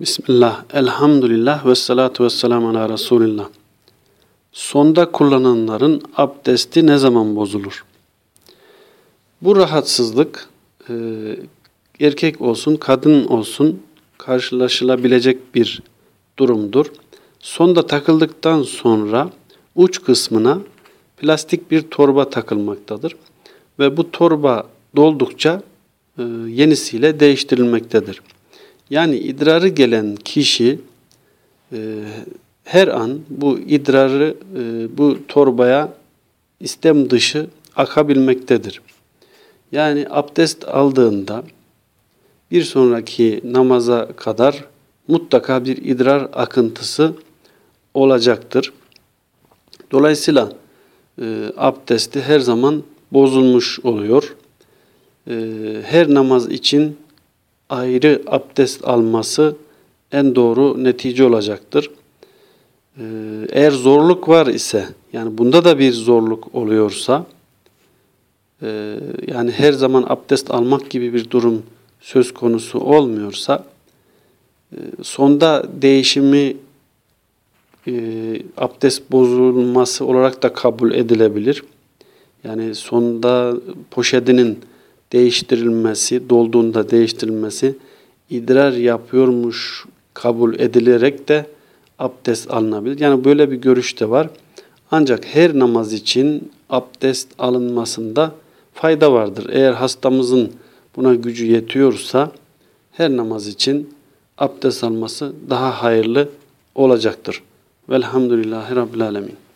Bismillah, elhamdülillah ve salatu ve selamu ala Resulillah. Sonda kullananların abdesti ne zaman bozulur? Bu rahatsızlık e, erkek olsun, kadın olsun karşılaşılabilecek bir durumdur. Sonda takıldıktan sonra uç kısmına plastik bir torba takılmaktadır. Ve bu torba doldukça e, yenisiyle değiştirilmektedir. Yani idrarı gelen kişi e, her an bu idrarı e, bu torbaya istem dışı akabilmektedir. Yani abdest aldığında bir sonraki namaza kadar mutlaka bir idrar akıntısı olacaktır. Dolayısıyla e, abdesti her zaman bozulmuş oluyor. E, her namaz için ayrı abdest alması en doğru netice olacaktır. Ee, eğer zorluk var ise, yani bunda da bir zorluk oluyorsa, e, yani her zaman abdest almak gibi bir durum söz konusu olmuyorsa, e, sonda değişimi e, abdest bozulması olarak da kabul edilebilir. Yani sonda poşetinin değiştirilmesi, dolduğunda değiştirilmesi idrar yapıyormuş kabul edilerek de abdest alınabilir. Yani böyle bir görüş de var. Ancak her namaz için abdest alınmasında fayda vardır. Eğer hastamızın buna gücü yetiyorsa her namaz için abdest alması daha hayırlı olacaktır. Velhamdülillahi Rabbil Alemin.